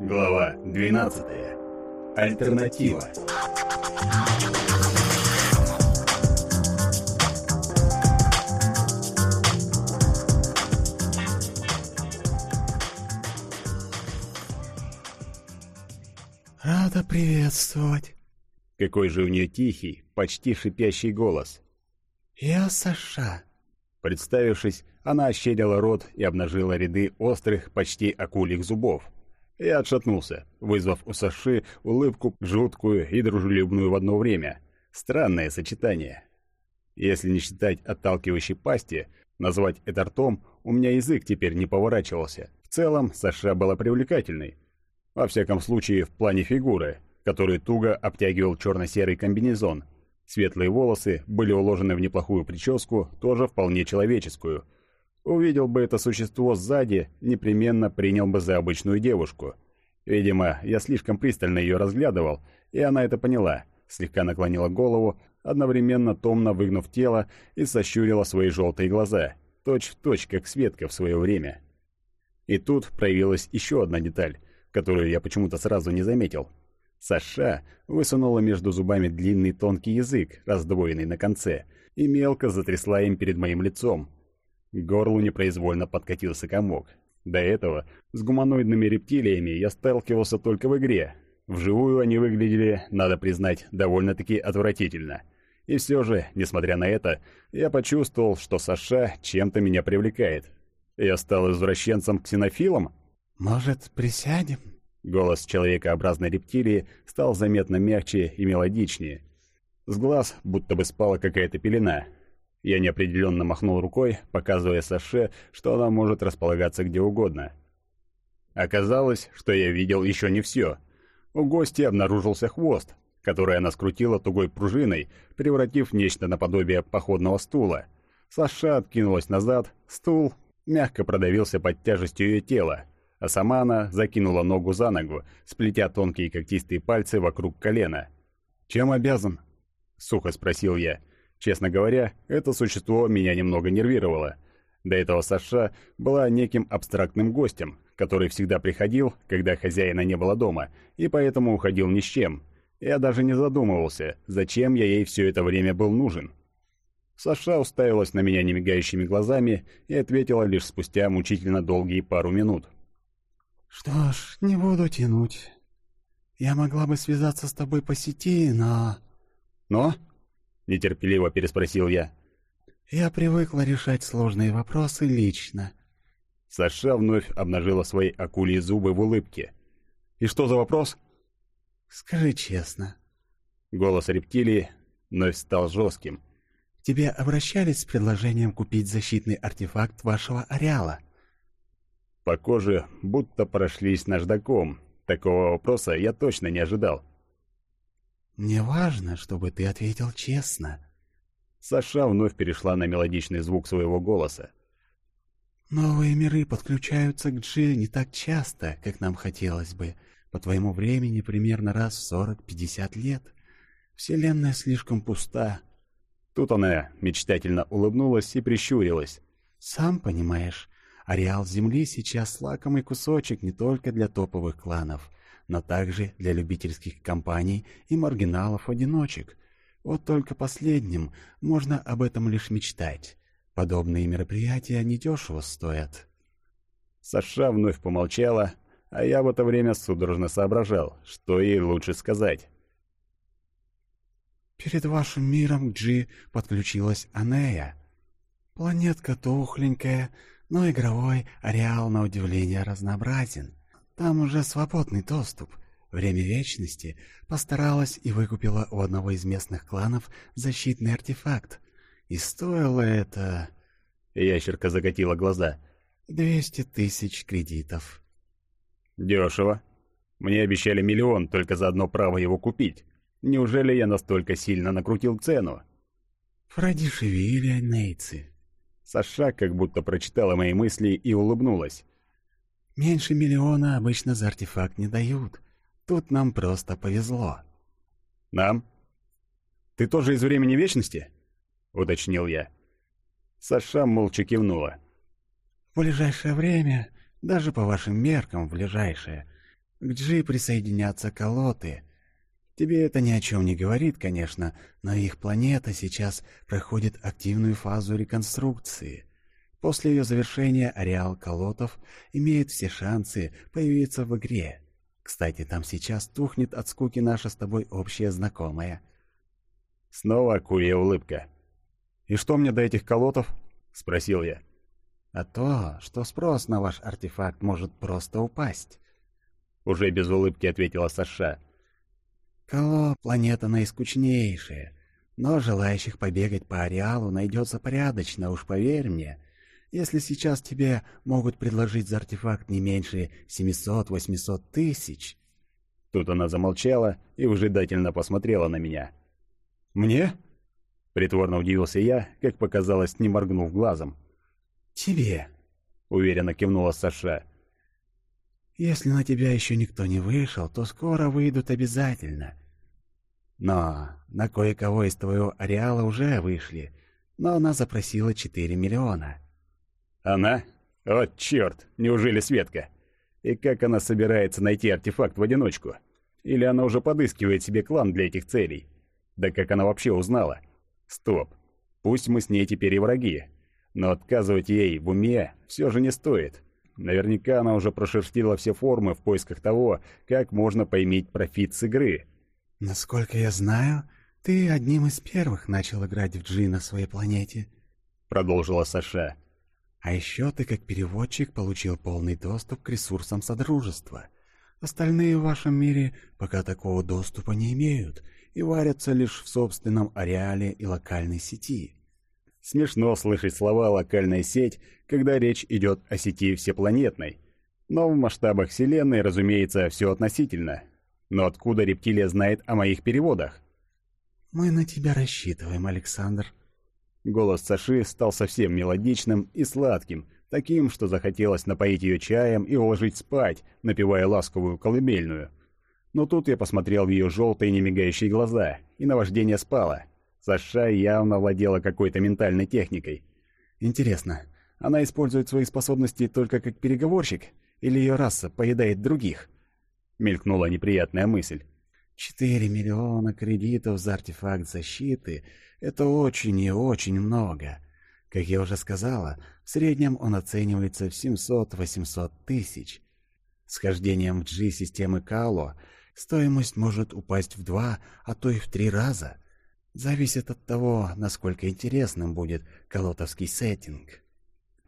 Глава 12. Альтернатива. «Рада приветствовать!» Какой же у нее тихий, почти шипящий голос. «Я Саша». Представившись, она ощерила рот и обнажила ряды острых, почти акульих зубов. Я отшатнулся, вызвав у Саши улыбку жуткую и дружелюбную в одно время. Странное сочетание. Если не считать отталкивающей пасти, назвать это ртом, у меня язык теперь не поворачивался. В целом, Саша была привлекательной. Во всяком случае, в плане фигуры, который туго обтягивал черно-серый комбинезон. Светлые волосы были уложены в неплохую прическу, тоже вполне человеческую – Увидел бы это существо сзади, непременно принял бы за обычную девушку. Видимо, я слишком пристально ее разглядывал, и она это поняла. Слегка наклонила голову, одновременно томно выгнув тело и сощурила свои желтые глаза, точь в точь, как Светка в свое время. И тут проявилась еще одна деталь, которую я почему-то сразу не заметил. Саша высунула между зубами длинный тонкий язык, раздвоенный на конце, и мелко затрясла им перед моим лицом, к горлу непроизвольно подкатился комок. До этого с гуманоидными рептилиями я сталкивался только в игре. Вживую они выглядели, надо признать, довольно-таки отвратительно. И все же, несмотря на это, я почувствовал, что Саша чем-то меня привлекает. Я стал извращенцем-ксенофилом? «Может, присядем?» Голос человекообразной рептилии стал заметно мягче и мелодичнее. С глаз будто бы спала какая-то пелена, я неопределенно махнул рукой, показывая Саше, что она может располагаться где угодно. Оказалось, что я видел еще не все. У гости обнаружился хвост, который она скрутила тугой пружиной, превратив нечто наподобие походного стула. Саша откинулась назад, стул мягко продавился под тяжестью ее тела, а сама она закинула ногу за ногу, сплетя тонкие когтистые пальцы вокруг колена. «Чем обязан?» — сухо спросил я. — Честно говоря, это существо меня немного нервировало. До этого Саша была неким абстрактным гостем, который всегда приходил, когда хозяина не было дома, и поэтому уходил ни с чем. Я даже не задумывался, зачем я ей все это время был нужен. Саша уставилась на меня немигающими глазами и ответила лишь спустя мучительно долгие пару минут. «Что ж, не буду тянуть. Я могла бы связаться с тобой по сети, но...» «Но?» — нетерпеливо переспросил я. «Я привыкла решать сложные вопросы лично». Саша вновь обнажила свои акульи зубы в улыбке. «И что за вопрос?» «Скажи честно». Голос рептилии вновь стал жестким. «К тебе обращались с предложением купить защитный артефакт вашего ареала?» По коже будто прошлись наждаком. Такого вопроса я точно не ожидал. «Мне важно, чтобы ты ответил честно». Саша вновь перешла на мелодичный звук своего голоса. «Новые миры подключаются к Джи не так часто, как нам хотелось бы. По твоему времени примерно раз в сорок-пятьдесят лет. Вселенная слишком пуста». Тут она мечтательно улыбнулась и прищурилась. «Сам понимаешь, ареал Земли сейчас лакомый кусочек не только для топовых кланов но также для любительских компаний и маргиналов-одиночек. Вот только последним можно об этом лишь мечтать. Подобные мероприятия недешево стоят. Саша вновь помолчала, а я в это время судорожно соображал, что ей лучше сказать. «Перед вашим миром к Джи подключилась Анея. Планетка тухленькая, но игровой ареал на удивление разнообразен. Там уже свободный доступ. Время Вечности постаралась и выкупила у одного из местных кланов защитный артефакт. И стоило это... Ящерка закатила глаза. «Двести тысяч кредитов». «Дешево. Мне обещали миллион только за одно право его купить. Неужели я настолько сильно накрутил цену?» «Продешевили, нейцы». Саша как будто прочитала мои мысли и улыбнулась. Меньше миллиона обычно за артефакт не дают. Тут нам просто повезло. Нам? Ты тоже из времени вечности? Уточнил я. Саша молча кивнула. В ближайшее время, даже по вашим меркам в ближайшее, К Джи присоединятся колоты. Тебе это ни о чем не говорит, конечно, но их планета сейчас проходит активную фазу реконструкции. После ее завершения ареал колотов имеет все шансы появиться в игре. Кстати, там сейчас тухнет от скуки наша с тобой общая знакомая. Снова акулья улыбка. «И что мне до этих колотов?» — спросил я. «А то, что спрос на ваш артефакт может просто упасть». Уже без улыбки ответила Саша. «Коло — планета наискучнейшая, но желающих побегать по ареалу найдется порядочно, уж поверь мне. Если сейчас тебе могут предложить за артефакт не меньше 700-800 тысяч...» Тут она замолчала и выжидательно посмотрела на меня. «Мне?» Притворно удивился я, как показалось, не моргнув глазом. «Тебе», — уверенно кивнула Саша. «Если на тебя еще никто не вышел, то скоро выйдут обязательно. Но на кое-кого из твоего ареала уже вышли, но она запросила 4 миллиона». «Она? О, черт! Неужели Светка? И как она собирается найти артефакт в одиночку? Или она уже подыскивает себе клан для этих целей? Да как она вообще узнала?» Стоп. Пусть мы с ней теперь и враги, но отказывать ей в уме все же не стоит. Наверняка она уже прошерстила все формы в поисках того, как можно поймить профит с игры. «Насколько я знаю, ты одним из первых начал играть в Джи на своей планете», — продолжила Саша. «А еще ты, как переводчик, получил полный доступ к ресурсам Содружества. Остальные в вашем мире пока такого доступа не имеют, и варятся лишь в собственном ареале и локальной сети. Смешно слышать слова «локальная сеть», когда речь идет о сети всепланетной. Но в масштабах Вселенной, разумеется, все относительно. Но откуда рептилия знает о моих переводах? «Мы на тебя рассчитываем, Александр». Голос Саши стал совсем мелодичным и сладким, таким, что захотелось напоить ее чаем и уложить спать, напевая ласковую колыбельную – но тут я посмотрел в ее желтые немигающие глаза, и наваждение спало. Саша явно владела какой-то ментальной техникой. Интересно, она использует свои способности только как переговорщик, или ее раса поедает других? Мелькнула неприятная мысль. Четыре миллиона кредитов за артефакт защиты — это очень и очень много. Как я уже сказала, в среднем он оценивается в 700-800 тысяч. С хождением в G-системы Кало Стоимость может упасть в два, а то и в три раза. Зависит от того, насколько интересным будет колотовский сеттинг.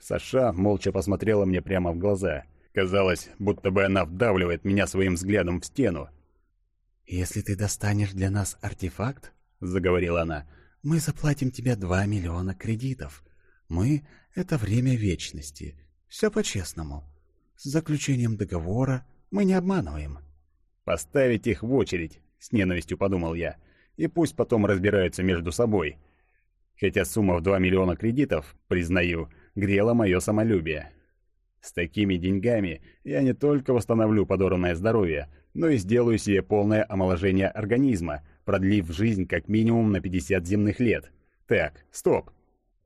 Саша молча посмотрела мне прямо в глаза. Казалось, будто бы она вдавливает меня своим взглядом в стену. «Если ты достанешь для нас артефакт, — заговорила она, — мы заплатим тебе два миллиона кредитов. Мы — это время вечности. Все по-честному. С заключением договора мы не обманываем». Поставить их в очередь, с ненавистью подумал я, и пусть потом разбираются между собой. Хотя сумма в 2 миллиона кредитов, признаю, грела мое самолюбие. С такими деньгами я не только восстановлю подорванное здоровье, но и сделаю себе полное омоложение организма, продлив жизнь как минимум на 50 земных лет. Так, стоп.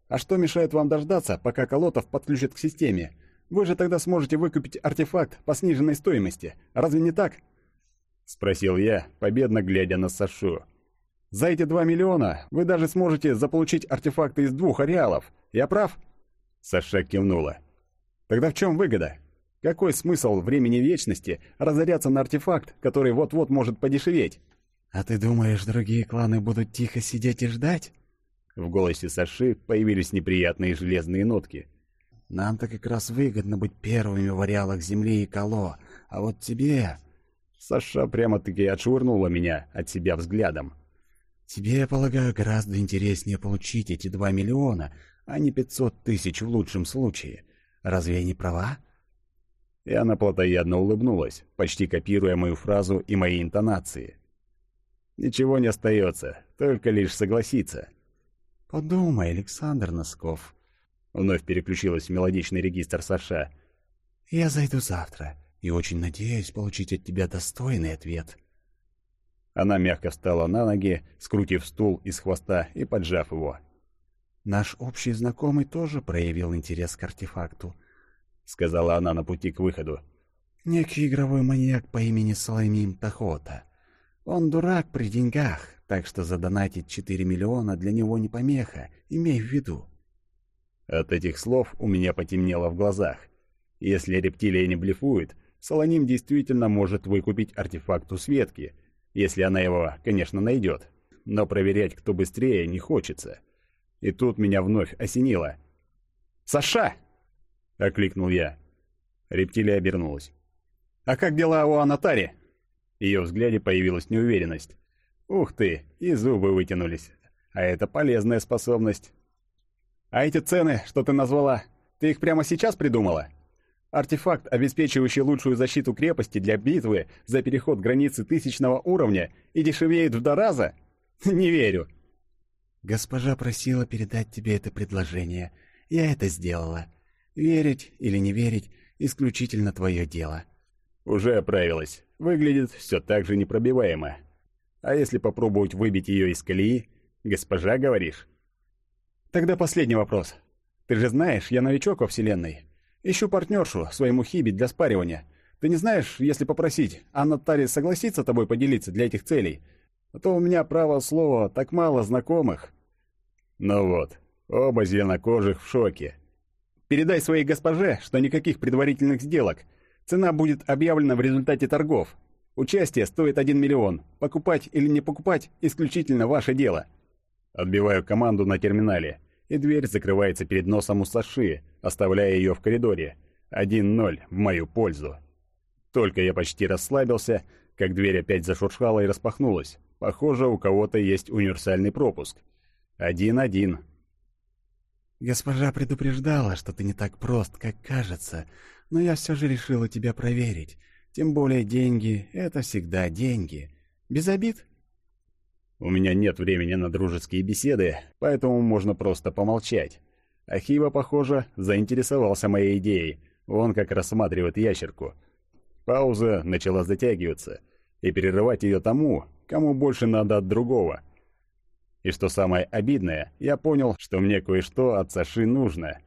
А что мешает вам дождаться, пока Колотов подключит к системе? Вы же тогда сможете выкупить артефакт по сниженной стоимости. Разве не так? — спросил я, победно глядя на Сашу. «За эти два миллиона вы даже сможете заполучить артефакты из двух ареалов. Я прав?» Саша кивнула. «Тогда в чем выгода? Какой смысл времени вечности разоряться на артефакт, который вот-вот может подешеветь?» «А ты думаешь, другие кланы будут тихо сидеть и ждать?» В голосе Саши появились неприятные железные нотки. «Нам-то как раз выгодно быть первыми в ареалах Земли и Кало, а вот тебе...» Саша прямо-таки отшвырнула меня от себя взглядом. «Тебе, я полагаю, гораздо интереснее получить эти два миллиона, а не пятьсот тысяч в лучшем случае. Разве я не права?» И она плотоядно улыбнулась, почти копируя мою фразу и мои интонации. «Ничего не остается, только лишь согласиться». «Подумай, Александр Носков», — вновь переключилась в мелодичный регистр Саша. «Я зайду завтра и очень надеюсь получить от тебя достойный ответ». Она мягко встала на ноги, скрутив стул из хвоста и поджав его. «Наш общий знакомый тоже проявил интерес к артефакту», — сказала она на пути к выходу. Некий игровой маньяк по имени Саламим Тахота. Он дурак при деньгах, так что задонатить 4 миллиона для него не помеха, имей в виду. От этих слов у меня потемнело в глазах. Если рептилия не блефует, Солоним действительно может выкупить артефакт у Светки, если она его, конечно, найдет. Но проверять, кто быстрее, не хочется. И тут меня вновь осенило. «Саша!» — окликнул я. Рептилия обернулась. «А как дела у Анатари?» Ее взгляде появилась неуверенность. «Ух ты, и зубы вытянулись. А это полезная способность». «А эти цены, что ты назвала, ты их прямо сейчас придумала?» Артефакт, обеспечивающий лучшую защиту крепости для битвы за переход границы тысячного уровня и дешевеет в два раза? Не верю. Госпожа просила передать тебе это предложение. Я это сделала. Верить или не верить — исключительно твое дело. Уже оправилась. Выглядит все так же непробиваемо. А если попробовать выбить ее из колеи? Госпожа, говоришь? Тогда последний вопрос. Ты же знаешь, я новичок во Вселенной. Ищу партнершу своему хибе для спаривания. Ты не знаешь, если попросить, Анна Тари согласится тобой поделиться для этих целей? А то у меня, право слова, так мало знакомых». Ну вот, оба зеленокожих в шоке. «Передай своей госпоже, что никаких предварительных сделок. Цена будет объявлена в результате торгов. Участие стоит 1 миллион. Покупать или не покупать – исключительно ваше дело». Отбиваю команду на терминале и дверь закрывается перед носом у Саши, оставляя ее в коридоре. 1-0 в мою пользу. Только я почти расслабился, как дверь опять зашуршала и распахнулась. Похоже, у кого-то есть универсальный пропуск. Один-один. «Госпожа предупреждала, что ты не так прост, как кажется, но я все же решила тебя проверить. Тем более деньги — это всегда деньги. Без обид?» У меня нет времени на дружеские беседы, поэтому можно просто помолчать. Ахива, похоже, заинтересовался моей идеей. Он как рассматривает ящерку. Пауза начала затягиваться, и перерывать ее тому, кому больше надо от другого. И что самое обидное, я понял, что мне кое-что от Саши нужно.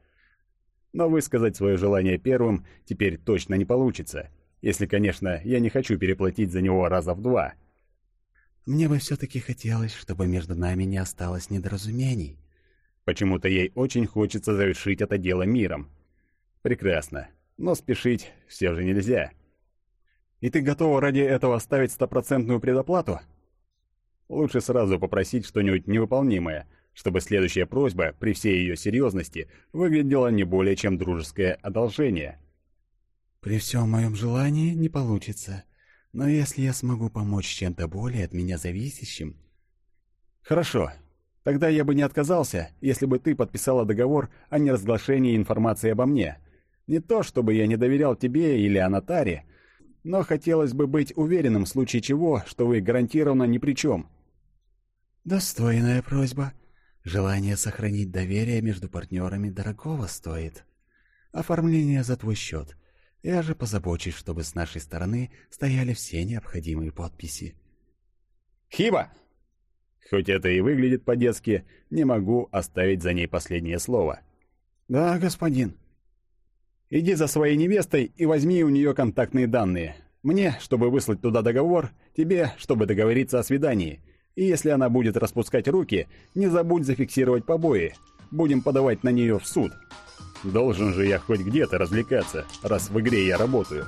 Но высказать свое желание первым теперь точно не получится, если, конечно, я не хочу переплатить за него раза в два — мне бы все-таки хотелось, чтобы между нами не осталось недоразумений. Почему-то ей очень хочется завершить это дело миром. Прекрасно, но спешить все же нельзя. И ты готова ради этого оставить стопроцентную предоплату? Лучше сразу попросить что-нибудь невыполнимое, чтобы следующая просьба, при всей ее серьезности, выглядела не более чем дружеское одолжение. «При всем моем желании не получится», но если я смогу помочь чем-то более от меня зависящим... Хорошо. Тогда я бы не отказался, если бы ты подписала договор о неразглашении информации обо мне. Не то, чтобы я не доверял тебе или Анатаре, но хотелось бы быть уверенным в случае чего, что вы гарантированно ни при чем. Достойная просьба. Желание сохранить доверие между партнерами дорогого стоит. Оформление за твой счет — я же позабочусь, чтобы с нашей стороны стояли все необходимые подписи. «Хиба!» Хоть это и выглядит по-детски, не могу оставить за ней последнее слово. «Да, господин». «Иди за своей невестой и возьми у нее контактные данные. Мне, чтобы выслать туда договор, тебе, чтобы договориться о свидании. И если она будет распускать руки, не забудь зафиксировать побои. Будем подавать на нее в суд». Должен же я хоть где-то развлекаться, раз в игре я работаю.